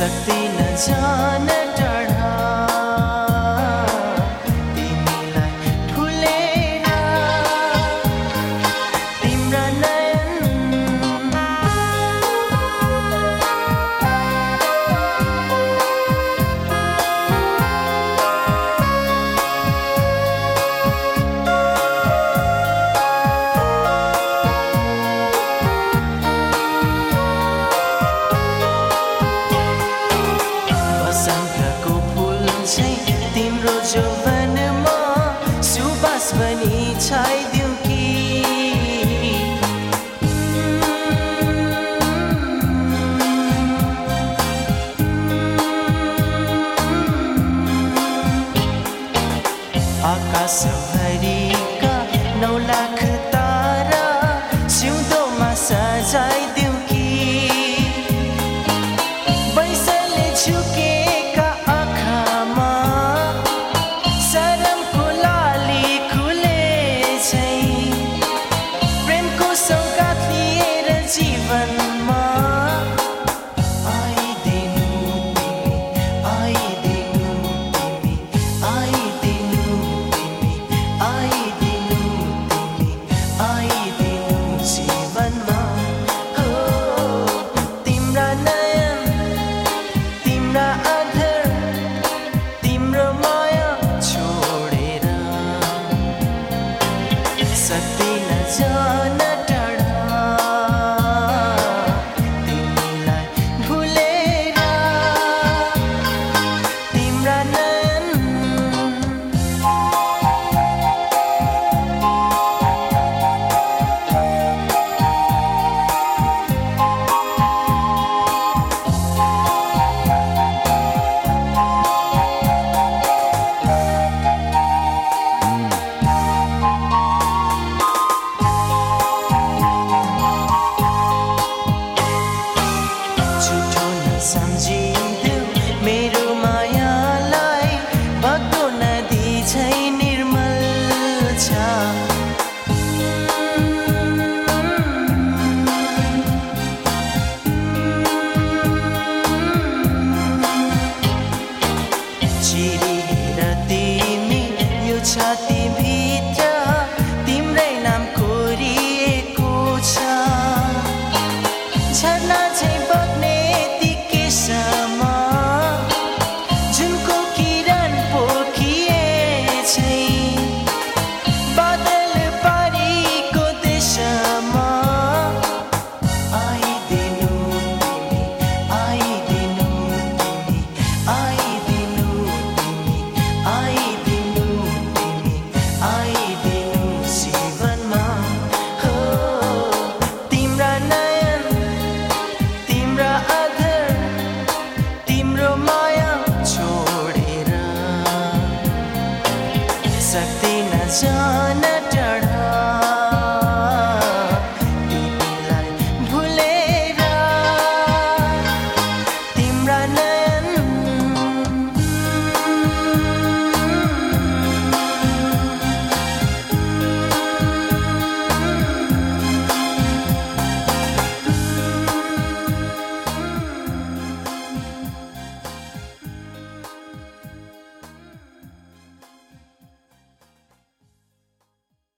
सकती न जाने सास पनि छैदिउँ कि? आकाशभरिका नौ लाख तारा सिउँदोमा सजाइदिउँ सम्झिन्थ्यो। मेरो मायालाई बग्दो नदी छै निर्मल छ। चिरी र तिमी यो छाती